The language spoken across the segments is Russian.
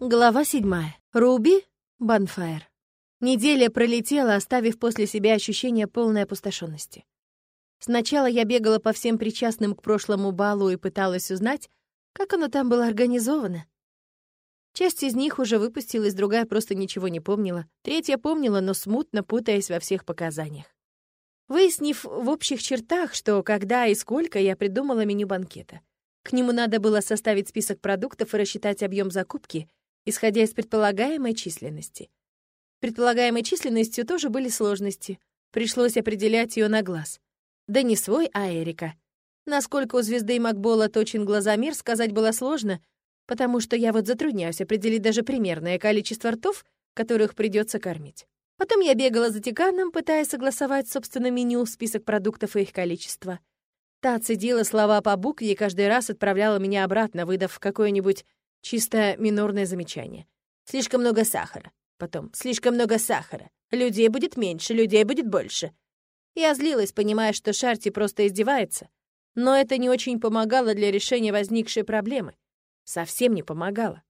Глава седьмая. Руби Банфайр. Неделя пролетела, оставив после себя ощущение полной опустошенности. Сначала я бегала по всем причастным к прошлому балу и пыталась узнать, как оно там было организовано. Часть из них уже выпустилась, другая просто ничего не помнила, третья помнила, но смутно путаясь во всех показаниях. Выяснив в общих чертах, что когда и сколько, я придумала меню банкета. К нему надо было составить список продуктов и рассчитать объем закупки — исходя из предполагаемой численности. Предполагаемой численностью тоже были сложности. Пришлось определять ее на глаз. Да не свой, а Эрика. Насколько у звезды Макбола точен глазомер, сказать было сложно, потому что я вот затрудняюсь определить даже примерное количество ртов, которых придется кормить. Потом я бегала за Тиканом, пытаясь согласовать собственно меню, список продуктов и их количество. Та цедила слова по букве и каждый раз отправляла меня обратно, выдав какое-нибудь Чисто минорное замечание. Слишком много сахара. Потом, слишком много сахара. Людей будет меньше, людей будет больше. Я злилась, понимая, что Шарти просто издевается. Но это не очень помогало для решения возникшей проблемы. Совсем не помогало.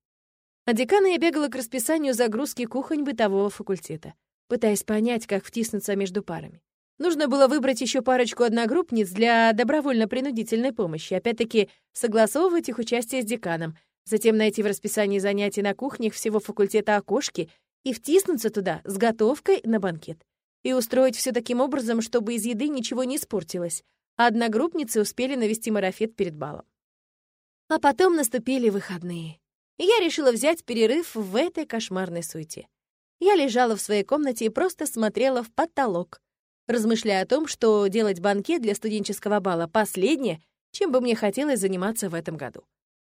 А декана я бегала к расписанию загрузки кухонь бытового факультета, пытаясь понять, как втиснуться между парами. Нужно было выбрать еще парочку одногруппниц для добровольно-принудительной помощи, опять-таки согласовывать их участие с деканом — затем найти в расписании занятий на кухнях всего факультета окошки и втиснуться туда с готовкой на банкет. И устроить все таким образом, чтобы из еды ничего не испортилось, а одногруппницы успели навести марафет перед балом. А потом наступили выходные. И я решила взять перерыв в этой кошмарной суете. Я лежала в своей комнате и просто смотрела в потолок, размышляя о том, что делать банкет для студенческого бала — последнее, чем бы мне хотелось заниматься в этом году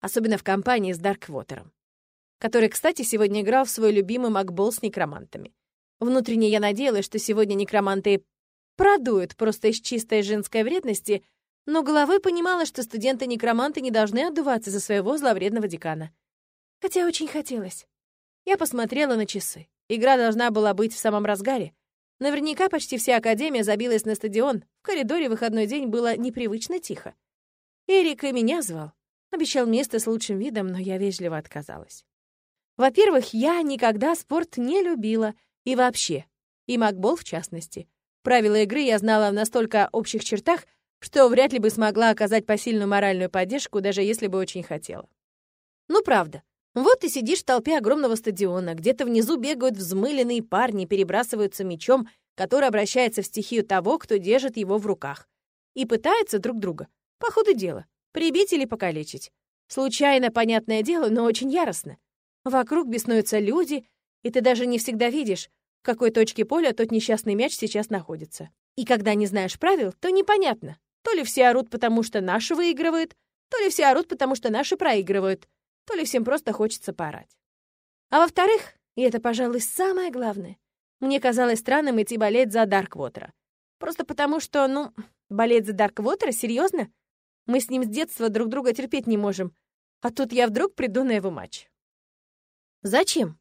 особенно в компании с Дарквотером, который, кстати, сегодня играл в свой любимый макбол с некромантами. Внутренне я надеялась, что сегодня некроманты продуют просто из чистой женской вредности, но головой понимала, что студенты-некроманты не должны отдуваться за своего зловредного декана. Хотя очень хотелось. Я посмотрела на часы. Игра должна была быть в самом разгаре. Наверняка почти вся Академия забилась на стадион. В коридоре выходной день было непривычно тихо. Эрик и меня звал. Обещал место с лучшим видом, но я вежливо отказалась. Во-первых, я никогда спорт не любила. И вообще. И макбол в частности. Правила игры я знала в настолько общих чертах, что вряд ли бы смогла оказать посильную моральную поддержку, даже если бы очень хотела. Ну, правда. Вот ты сидишь в толпе огромного стадиона, где-то внизу бегают взмыленные парни, перебрасываются мечом, который обращается в стихию того, кто держит его в руках, и пытаются друг друга. По ходу дела. Прибить или покалечить. Случайно, понятное дело, но очень яростно. Вокруг беснуются люди, и ты даже не всегда видишь, в какой точке поля тот несчастный мяч сейчас находится. И когда не знаешь правил, то непонятно. То ли все орут, потому что наши выигрывают, то ли все орут, потому что наши проигрывают, то ли всем просто хочется поорать. А во-вторых, и это, пожалуй, самое главное, мне казалось странным идти болеть за Дарквотера. Просто потому что, ну, болеть за Дарквотера? Серьезно? Мы с ним с детства друг друга терпеть не можем. А тут я вдруг приду на его матч. Зачем?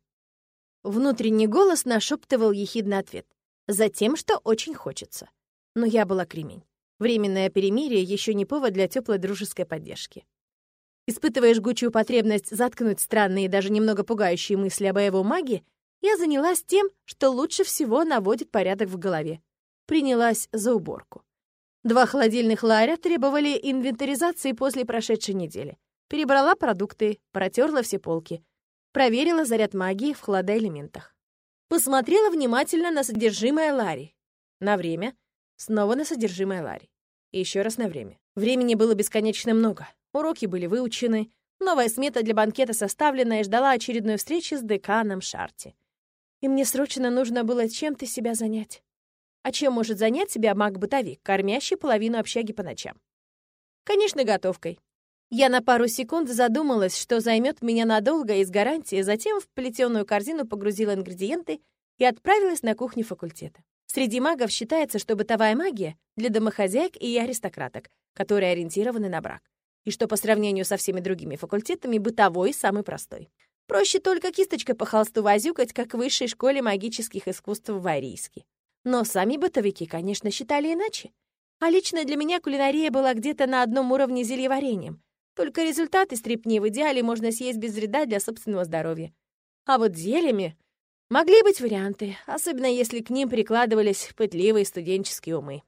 Внутренний голос нашептывал ехидный ответ. Затем, что очень хочется. Но я была кремень. Временное перемирие еще не повод для теплой дружеской поддержки. Испытывая жгучую потребность заткнуть странные и даже немного пугающие мысли о боевой магии, я занялась тем, что лучше всего наводит порядок в голове. Принялась за уборку. Два холодильных ларя требовали инвентаризации после прошедшей недели. Перебрала продукты, протерла все полки. Проверила заряд магии в хладоэлементах. Посмотрела внимательно на содержимое лари. На время. Снова на содержимое лари. И еще раз на время. Времени было бесконечно много. Уроки были выучены. Новая смета для банкета составлена и ждала очередной встречи с деканом Шарти. И мне срочно нужно было чем-то себя занять. А чем может занять себя маг-бытовик, кормящий половину общаги по ночам? Конечно, готовкой. Я на пару секунд задумалась, что займет меня надолго и с гарантией, затем в плетеную корзину погрузила ингредиенты и отправилась на кухню факультета. Среди магов считается, что бытовая магия для домохозяек и аристократок, которые ориентированы на брак, и что по сравнению со всеми другими факультетами бытовой самый простой. Проще только кисточкой по холсту возюкать, как в высшей школе магических искусств в Арийске. Но сами бытовики, конечно, считали иначе. А лично для меня кулинария была где-то на одном уровне зельеварением. Только результаты стрипни в идеале можно съесть без вреда для собственного здоровья. А вот зельями могли быть варианты, особенно если к ним прикладывались пытливые студенческие умы.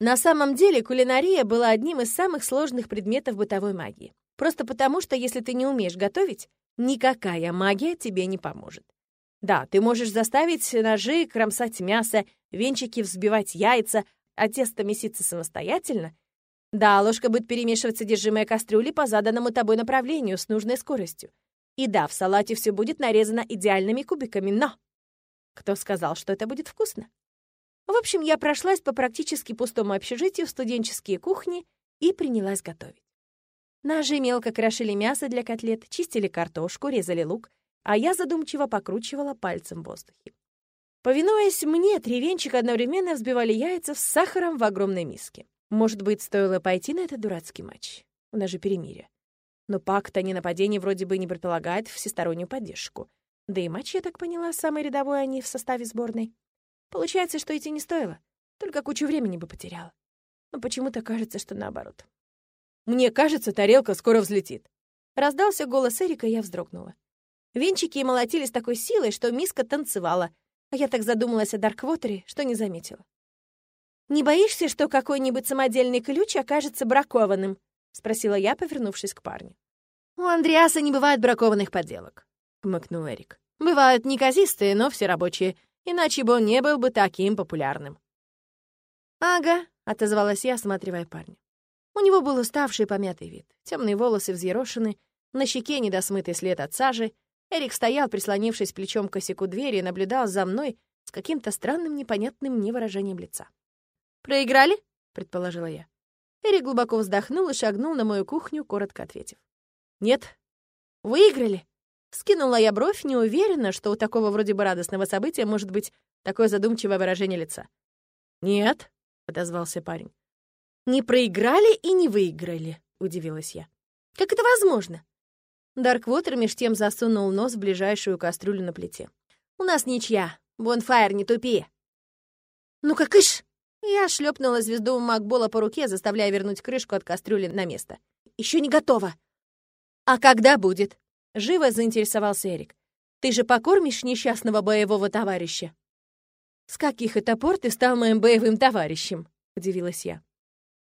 На самом деле кулинария была одним из самых сложных предметов бытовой магии. Просто потому, что если ты не умеешь готовить, никакая магия тебе не поможет. Да, ты можешь заставить ножи кромсать мясо, венчики взбивать яйца, а тесто меситься самостоятельно. Да, ложка будет перемешивать содержимое кастрюли по заданному тобой направлению с нужной скоростью. И да, в салате все будет нарезано идеальными кубиками, но... Кто сказал, что это будет вкусно? В общем, я прошлась по практически пустому общежитию в студенческие кухни и принялась готовить. Ножи мелко крошили мясо для котлет, чистили картошку, резали лук, а я задумчиво покручивала пальцем в воздухе. Повинуясь мне, три венчика одновременно взбивали яйца с сахаром в огромной миске. Может быть, стоило пойти на этот дурацкий матч? У нас же перемирие. Но пакт о ненападении вроде бы не предполагает всестороннюю поддержку. Да и матч, я так поняла, самый рядовой они в составе сборной. Получается, что идти не стоило. Только кучу времени бы потеряла. Но почему-то кажется, что наоборот. «Мне кажется, тарелка скоро взлетит». Раздался голос Эрика, и я вздрогнула. Венчики молотили с такой силой, что миска танцевала, а я так задумалась о Дарквотере, что не заметила. «Не боишься, что какой-нибудь самодельный ключ окажется бракованным?» — спросила я, повернувшись к парню. «У Андреаса не бывает бракованных подделок», — хмыкнул Эрик. «Бывают неказистые, но все рабочие, иначе бы он не был бы таким популярным». «Ага», — отозвалась я, осматривая парня. У него был уставший помятый вид, темные волосы взъерошены, на щеке недосмытый след от сажи. Эрик стоял, прислонившись плечом к косяку двери, и наблюдал за мной с каким-то странным, непонятным мне выражением лица. «Проиграли?» — предположила я. Эрик глубоко вздохнул и шагнул на мою кухню, коротко ответив. «Нет». «Выиграли?» Скинула я бровь, не уверена, что у такого вроде бы радостного события может быть такое задумчивое выражение лица. «Нет», — отозвался парень. «Не проиграли и не выиграли», — удивилась я. «Как это возможно?» Дарквотер меж тем засунул нос в ближайшую кастрюлю на плите. «У нас ничья. Бонфайр, не тупи!» «Ну как ишь!» Я шлепнула звезду Макбола по руке, заставляя вернуть крышку от кастрюли на место. Еще не готово!» «А когда будет?» Живо заинтересовался Эрик. «Ты же покормишь несчастного боевого товарища?» «С каких это пор ты стал моим боевым товарищем?» — удивилась я.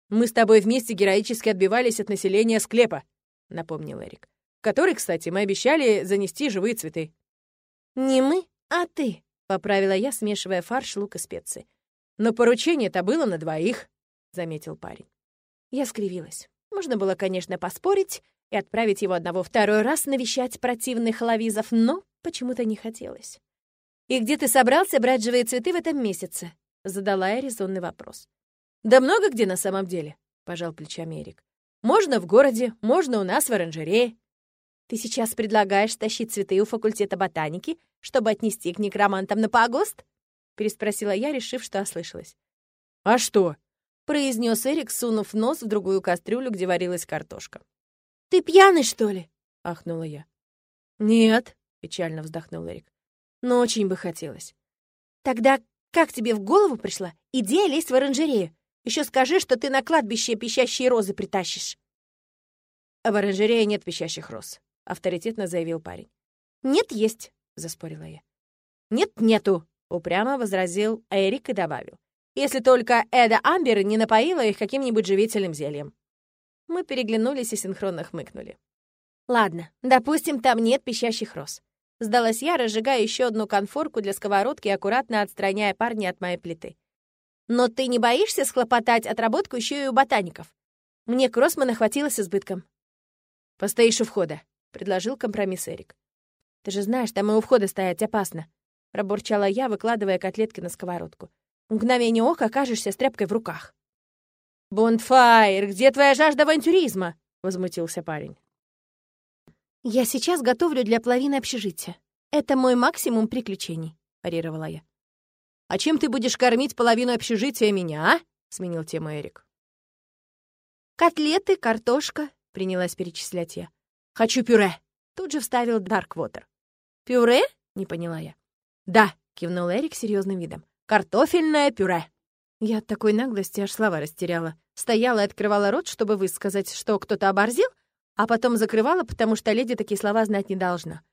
«Мы с тобой вместе героически отбивались от населения склепа», — напомнил Эрик. «В который, кстати, мы обещали занести живые цветы». «Не мы, а ты», — поправила я, смешивая фарш, лук и специи. «Но поручение-то было на двоих», — заметил парень. Я скривилась. Можно было, конечно, поспорить, и отправить его одного второй раз навещать противных лавизов, но почему-то не хотелось. «И где ты собрался брать живые цветы в этом месяце?» — задала я резонный вопрос. «Да много где на самом деле», — пожал плечами Эрик. «Можно в городе, можно у нас в оранжерее». «Ты сейчас предлагаешь тащить цветы у факультета ботаники, чтобы отнести к некромантам на погост?» — переспросила я, решив, что ослышалась. «А что?» — произнес Эрик, сунув нос в другую кастрюлю, где варилась картошка. «Ты пьяный, что ли?» — ахнула я. «Нет», — печально вздохнул Эрик. «Но очень бы хотелось». «Тогда как тебе в голову пришла идея лезть в оранжерею? Еще скажи, что ты на кладбище пищащие розы притащишь». «В оранжерее нет пищащих роз», — авторитетно заявил парень. «Нет, есть», — заспорила я. «Нет, нету», — упрямо возразил Эрик и добавил. «Если только Эда Амбер не напоила их каким-нибудь живительным зельем». Мы переглянулись и синхронно хмыкнули. «Ладно, допустим, там нет пищащих роз». Сдалась я, разжигая еще одну конфорку для сковородки аккуратно отстраняя парня от моей плиты. «Но ты не боишься схлопотать отработку еще и у ботаников? Мне Кроссмана хватило с избытком». «Постоишь у входа», — предложил компромисс Эрик. «Ты же знаешь, там и у входа стоять опасно», — пробурчала я, выкладывая котлетки на сковородку. «В мгновение ока окажешься с тряпкой в руках». «Бонфайр, где твоя жажда авантюризма?» — возмутился парень. «Я сейчас готовлю для половины общежития. Это мой максимум приключений», — парировала я. «А чем ты будешь кормить половину общежития меня, а?» — сменил тему Эрик. «Котлеты, картошка», — принялась перечислять я. «Хочу пюре», — тут же вставил Дарквотер. «Пюре?» — не поняла я. «Да», — кивнул Эрик серьезным видом. «Картофельное пюре». Я от такой наглости аж слова растеряла. Стояла и открывала рот, чтобы высказать, что кто-то оборзел, а потом закрывала, потому что леди такие слова знать не должна.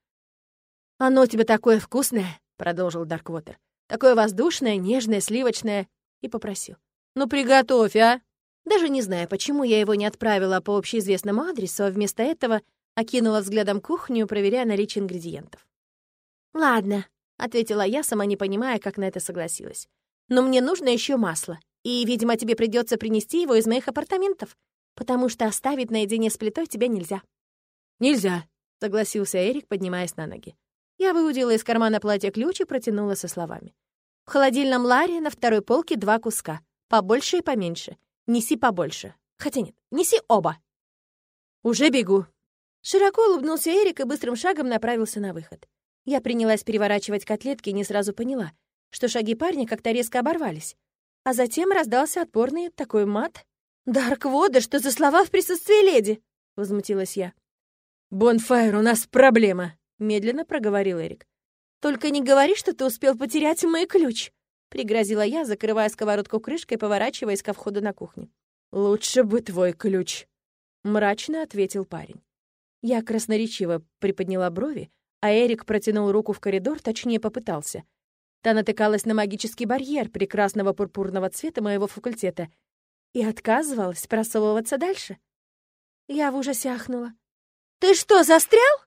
«Оно у тебя такое вкусное», — продолжил Дарквотер. «Такое воздушное, нежное, сливочное». И попросил. «Ну, приготовь, а!» Даже не зная, почему я его не отправила по общеизвестному адресу, а вместо этого окинула взглядом кухню, проверяя наличие ингредиентов. «Ладно», — ответила я, сама не понимая, как на это согласилась. «Но мне нужно еще масло, и, видимо, тебе придется принести его из моих апартаментов, потому что оставить наедине с плитой тебя нельзя». «Нельзя», — согласился Эрик, поднимаясь на ноги. Я выудила из кармана платья ключ и протянула со словами. «В холодильном ларе на второй полке два куска, побольше и поменьше. Неси побольше. Хотя нет, неси оба». «Уже бегу». Широко улыбнулся Эрик и быстрым шагом направился на выход. Я принялась переворачивать котлетки и не сразу поняла, что шаги парня как-то резко оборвались. А затем раздался отпорный такой мат. «Дарквода, что за слова в присутствии леди?» — возмутилась я. «Бонфайр, у нас проблема», — медленно проговорил Эрик. «Только не говори, что ты успел потерять мой ключ», — пригрозила я, закрывая сковородку крышкой, поворачиваясь ко входу на кухню. «Лучше бы твой ключ», — мрачно ответил парень. Я красноречиво приподняла брови, а Эрик протянул руку в коридор, точнее попытался. Та натыкалась на магический барьер прекрасного пурпурного цвета моего факультета и отказывалась просовываться дальше. Я в ужасе ахнула. «Ты что, застрял?»